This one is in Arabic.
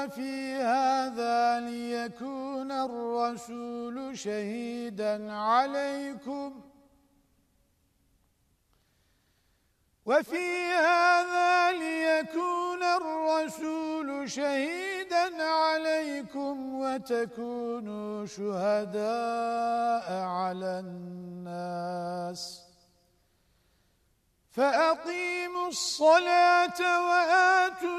وفي هذا ليكون الرسول شهيدا عليكم. وفي هذا ليكون الرسول شهيدا عليكم وتكونوا شهداء على الناس. فأقيموا الصلاة وآتوا